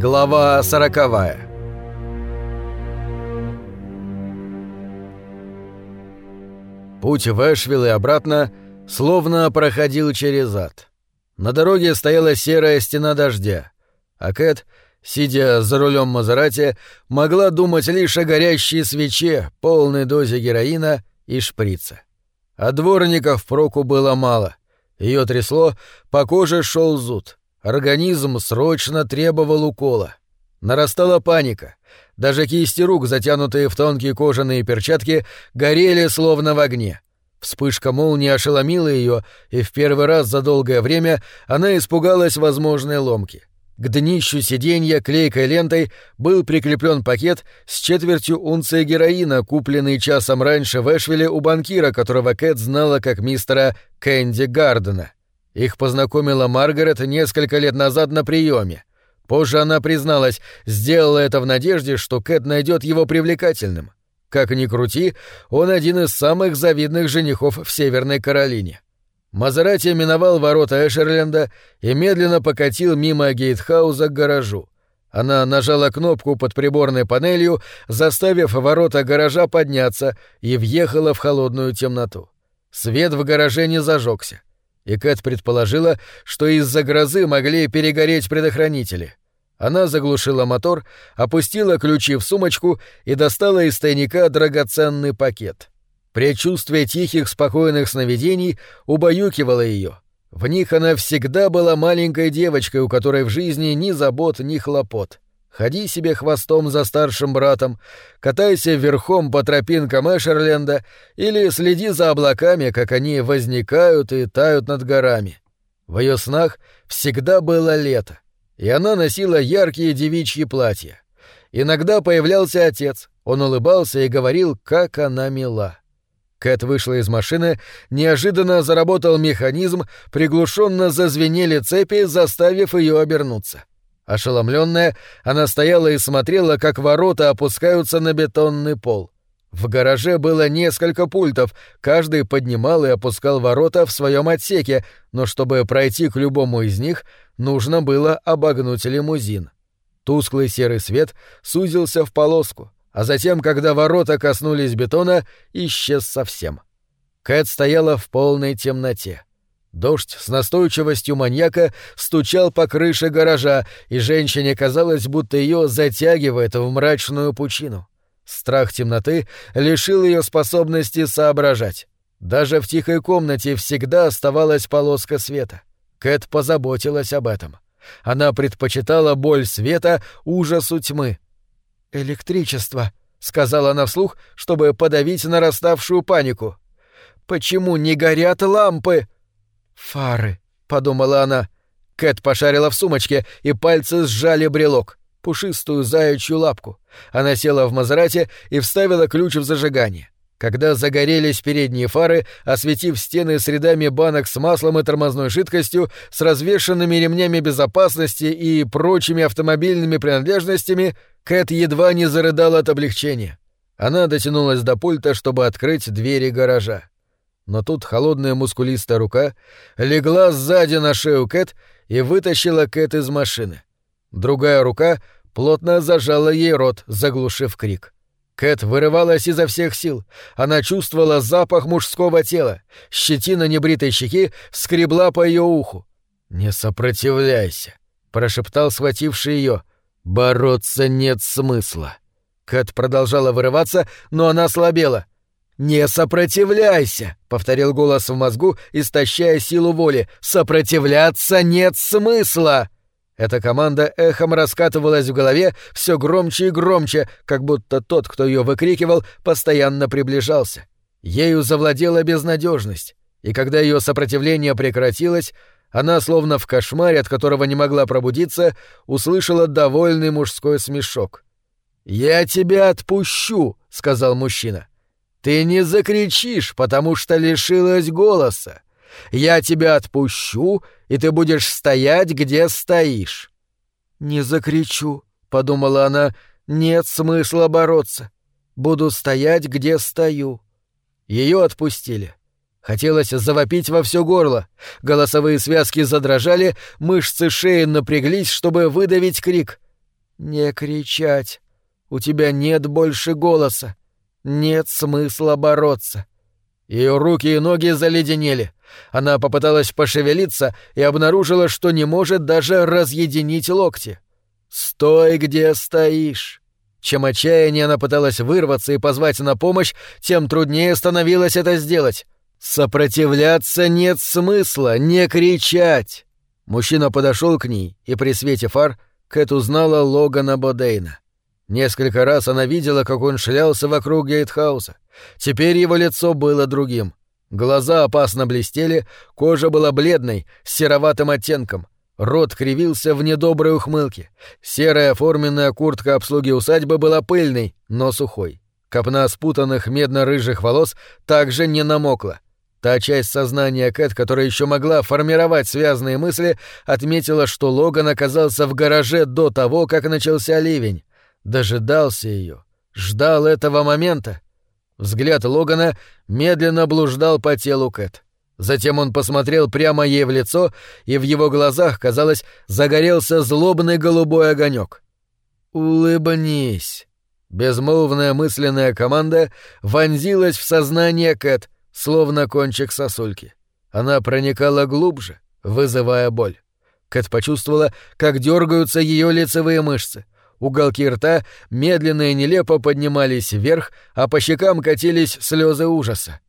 Глава сороковая Путь в Эшвилл и обратно словно проходил через ад. На дороге стояла серая стена дождя, а Кэт, сидя за рулем Мазерати, могла думать лишь о горящей свече, полной дозе героина и шприца. А дворников проку было мало. Ее трясло, по коже шел зуд. Организм срочно требовал укола. Нарастала паника. Даже кисти рук, затянутые в тонкие кожаные перчатки, горели словно в огне. Вспышка молнии ошеломила ее, и в первый раз за долгое время она испугалась возможной ломки. К днищу сиденья клейкой лентой был прикреплен пакет с четвертью унции героина, купленный часом раньше в Эшвилле у банкира, которого Кэт знала как мистера Кэнди Гардена. Их познакомила Маргарет несколько лет назад на приеме. Позже она призналась, сделала это в надежде, что Кэт найдет его привлекательным. Как ни крути, он один из самых завидных женихов в Северной Каролине. Мазерати миновал ворота Эшерленда и медленно покатил мимо гейтхауза к гаражу. Она нажала кнопку под приборной панелью, заставив ворота гаража подняться, и въехала в холодную темноту. Свет в гараже не зажегся. И Кэт предположила, что из-за грозы могли перегореть предохранители. Она заглушила мотор, опустила ключи в сумочку и достала из тайника драгоценный пакет. Предчувствие тихих, спокойных сновидений убаюкивало ее. В них она всегда была маленькой девочкой, у которой в жизни ни забот, ни хлопот. Ходи себе хвостом за старшим братом, катайся верхом по тропинкам Эшерленда или следи за облаками, как они возникают и тают над горами. В ее снах всегда было лето, и она носила яркие девичьи платья. Иногда появлялся отец, он улыбался и говорил, как она мила. Кэт вышла из машины, неожиданно заработал механизм, приглушенно зазвенели цепи, заставив ее обернуться. Ошеломленная, она стояла и смотрела, как ворота опускаются на бетонный пол. В гараже было несколько пультов, каждый поднимал и опускал ворота в своем отсеке, но чтобы пройти к любому из них, нужно было обогнуть лимузин. Тусклый серый свет сузился в полоску а затем, когда ворота коснулись бетона, исчез совсем. Кэт стояла в полной темноте. Дождь с настойчивостью маньяка стучал по крыше гаража, и женщине казалось, будто ее затягивает в мрачную пучину. Страх темноты лишил ее способности соображать. Даже в тихой комнате всегда оставалась полоска света. Кэт позаботилась об этом. Она предпочитала боль света ужасу тьмы — «Электричество», — сказала она вслух, чтобы подавить нараставшую панику. «Почему не горят лампы?» «Фары», — подумала она. Кэт пошарила в сумочке, и пальцы сжали брелок, пушистую заячью лапку. Она села в Мазерате и вставила ключ в зажигание. Когда загорелись передние фары, осветив стены с рядами банок с маслом и тормозной жидкостью, с развешанными ремнями безопасности и прочими автомобильными принадлежностями, Кэт едва не зарыдала от облегчения. Она дотянулась до пульта, чтобы открыть двери гаража. Но тут холодная мускулистая рука легла сзади на шею Кэт и вытащила Кэт из машины. Другая рука плотно зажала ей рот, заглушив крик. — Кэт вырывалась изо всех сил. Она чувствовала запах мужского тела. Щетина небритой щеки скребла по ее уху. «Не сопротивляйся», — прошептал схвативший ее. «Бороться нет смысла». Кэт продолжала вырываться, но она слабела. «Не сопротивляйся!» — повторил голос в мозгу, истощая силу воли. «Сопротивляться нет смысла!» Эта команда эхом раскатывалась в голове все громче и громче, как будто тот, кто ее выкрикивал, постоянно приближался. Ею завладела безнадежность, и когда ее сопротивление прекратилось, она, словно в кошмаре, от которого не могла пробудиться, услышала довольный мужской смешок. «Я тебя отпущу», — сказал мужчина. «Ты не закричишь, потому что лишилась голоса. Я тебя отпущу, и ты будешь стоять, где стоишь». «Не закричу», — подумала она, — «нет смысла бороться. Буду стоять, где стою». Ее отпустили. Хотелось завопить во все горло. Голосовые связки задрожали, мышцы шеи напряглись, чтобы выдавить крик. «Не кричать. У тебя нет больше голоса. Нет смысла бороться». Ее руки и ноги заледенели. Она попыталась пошевелиться и обнаружила, что не может даже разъединить локти. «Стой, где стоишь!» Чем отчаяннее она пыталась вырваться и позвать на помощь, тем труднее становилось это сделать. Сопротивляться нет смысла, не кричать. Мужчина подошел к ней, и при свете фар Кэт узнала Логана Бодейна. Несколько раз она видела, как он шлялся вокруг гейтхауса. Теперь его лицо было другим. Глаза опасно блестели, кожа была бледной, с сероватым оттенком. Рот кривился в недоброй ухмылке. Серая форменная куртка обслуги усадьбы была пыльной, но сухой. Копна спутанных медно-рыжих волос также не намокла. Та часть сознания Кэт, которая еще могла формировать связанные мысли, отметила, что Логан оказался в гараже до того, как начался ливень. Дожидался ее, ждал этого момента. Взгляд Логана медленно блуждал по телу Кэт. Затем он посмотрел прямо ей в лицо, и в его глазах, казалось, загорелся злобный голубой огонек. «Улыбнись!» Безмолвная мысленная команда вонзилась в сознание Кэт, словно кончик сосульки. Она проникала глубже, вызывая боль. Кэт почувствовала, как дергаются ее лицевые мышцы. Уголки рта медленно и нелепо поднимались вверх, а по щекам катились слезы ужаса.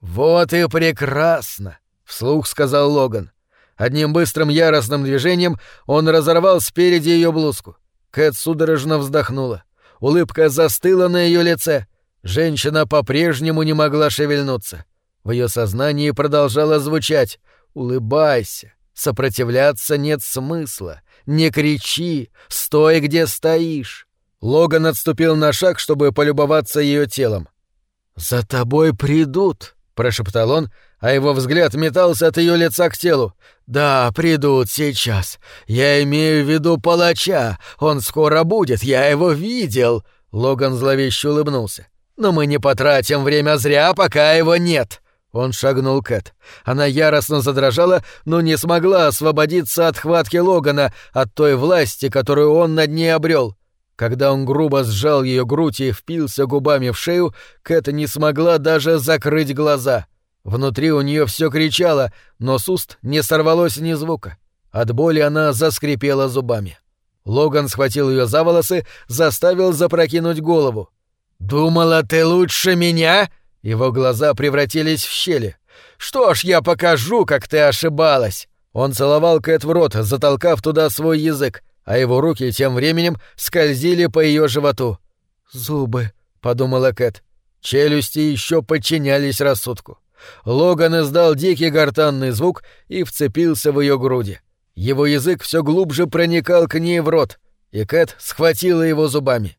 «Вот и прекрасно!» — вслух сказал Логан. Одним быстрым яростным движением он разорвал спереди ее блузку. Кэт судорожно вздохнула. Улыбка застыла на ее лице. Женщина по-прежнему не могла шевельнуться. В ее сознании продолжало звучать «Улыбайся, сопротивляться нет смысла, не кричи, стой, где стоишь». Логан отступил на шаг, чтобы полюбоваться ее телом. «За тобой придут», прошептал он, а его взгляд метался от ее лица к телу. «Да, придут сейчас. Я имею в виду палача. Он скоро будет, я его видел». Логан зловеще улыбнулся. «Но мы не потратим время зря, пока его нет». Он шагнул Кэт. Она яростно задрожала, но не смогла освободиться от хватки Логана, от той власти, которую он над ней обрел. Когда он грубо сжал ее грудь и впился губами в шею, Кэт не смогла даже закрыть глаза. Внутри у нее все кричало, но с уст не сорвалось ни звука. От боли она заскрипела зубами. Логан схватил ее за волосы, заставил запрокинуть голову. «Думала, ты лучше меня?» Его глаза превратились в щели. «Что ж, я покажу, как ты ошибалась!» Он целовал Кэт в рот, затолкав туда свой язык, а его руки тем временем скользили по ее животу. «Зубы», — подумала Кэт. Челюсти еще подчинялись рассудку. Логан издал дикий гортанный звук и вцепился в ее груди. Его язык все глубже проникал к ней в рот, и Кэт схватила его зубами.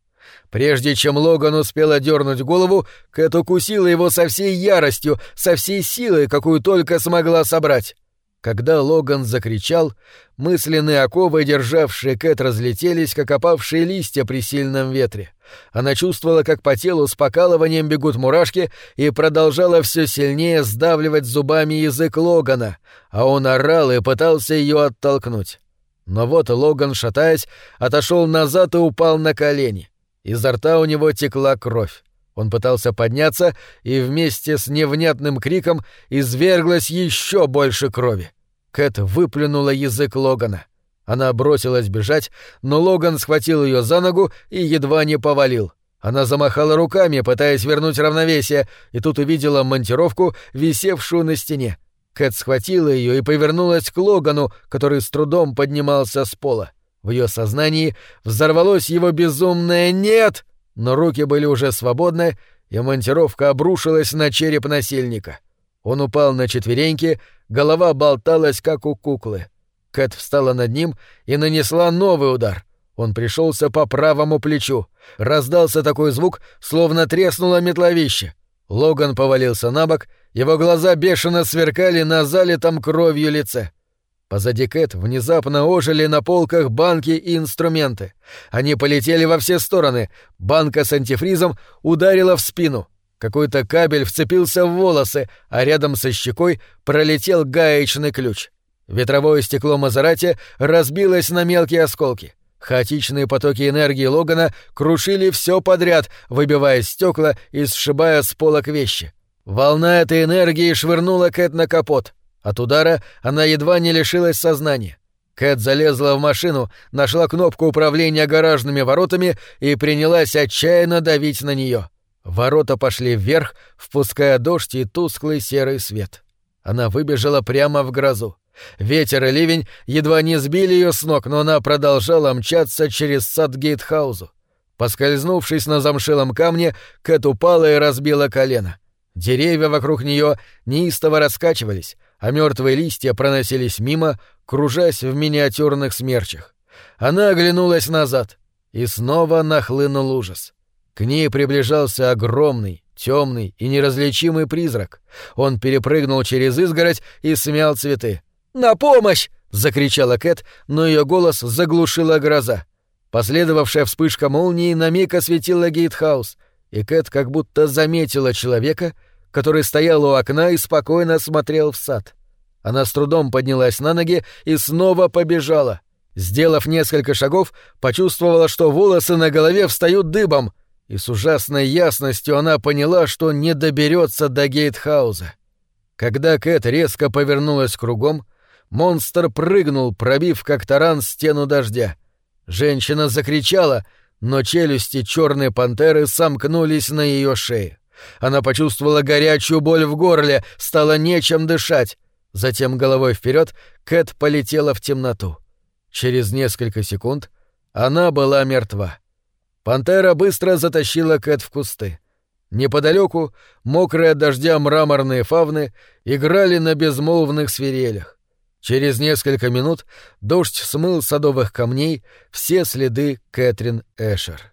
Прежде чем Логан успел одернуть голову, Кэт укусила его со всей яростью, со всей силой, какую только смогла собрать. Когда Логан закричал, мысленные оковы, державшие Кэт, разлетелись, как опавшие листья при сильном ветре. Она чувствовала, как по телу с покалыванием бегут мурашки, и продолжала все сильнее сдавливать зубами язык Логана, а он орал и пытался ее оттолкнуть. Но вот Логан, шатаясь, отошел назад и упал на колени. Изо рта у него текла кровь. Он пытался подняться, и вместе с невнятным криком изверглось еще больше крови. Кэт выплюнула язык Логана. Она бросилась бежать, но Логан схватил ее за ногу и едва не повалил. Она замахала руками, пытаясь вернуть равновесие, и тут увидела монтировку, висевшую на стене. Кэт схватила ее и повернулась к Логану, который с трудом поднимался с пола. В ее сознании взорвалось его безумное «нет!», но руки были уже свободны, и монтировка обрушилась на череп насильника. Он упал на четвереньки, голова болталась, как у куклы. Кэт встала над ним и нанесла новый удар. Он пришелся по правому плечу. Раздался такой звук, словно треснуло метловище. Логан повалился на бок, его глаза бешено сверкали на залитом кровью лице. Позади Кэт внезапно ожили на полках банки и инструменты. Они полетели во все стороны. Банка с антифризом ударила в спину. Какой-то кабель вцепился в волосы, а рядом со щекой пролетел гаечный ключ. Ветровое стекло Мазерати разбилось на мелкие осколки. Хаотичные потоки энергии Логана крушили все подряд, выбивая стекла и сшибая с полок вещи. Волна этой энергии швырнула Кэт на капот. От удара она едва не лишилась сознания. Кэт залезла в машину, нашла кнопку управления гаражными воротами и принялась отчаянно давить на нее. Ворота пошли вверх, впуская дождь и тусклый серый свет. Она выбежала прямо в грозу. Ветер и ливень едва не сбили ее с ног, но она продолжала мчаться через сад Гейтхаузу. Поскользнувшись на замшелом камне, Кэт упала и разбила колено. Деревья вокруг нее неистово раскачивались, а мертвые листья проносились мимо, кружась в миниатюрных смерчах. Она оглянулась назад, и снова нахлынул ужас. К ней приближался огромный, темный и неразличимый призрак. Он перепрыгнул через изгородь и смял цветы. «На помощь!» — закричала Кэт, но ее голос заглушила гроза. Последовавшая вспышка молнии на миг осветила гейтхаус, и Кэт как будто заметила человека, который стоял у окна и спокойно смотрел в сад. Она с трудом поднялась на ноги и снова побежала. Сделав несколько шагов, почувствовала, что волосы на голове встают дыбом, и с ужасной ясностью она поняла, что не доберется до гейтхауза. Когда Кэт резко повернулась кругом, монстр прыгнул, пробив как таран стену дождя. Женщина закричала, но челюсти черной пантеры сомкнулись на ее шее. Она почувствовала горячую боль в горле, стало нечем дышать. Затем головой вперед Кэт полетела в темноту. Через несколько секунд она была мертва. Пантера быстро затащила Кэт в кусты. Неподалеку мокрые от дождя мраморные фавны играли на безмолвных свирелях. Через несколько минут дождь смыл садовых камней все следы Кэтрин Эшер.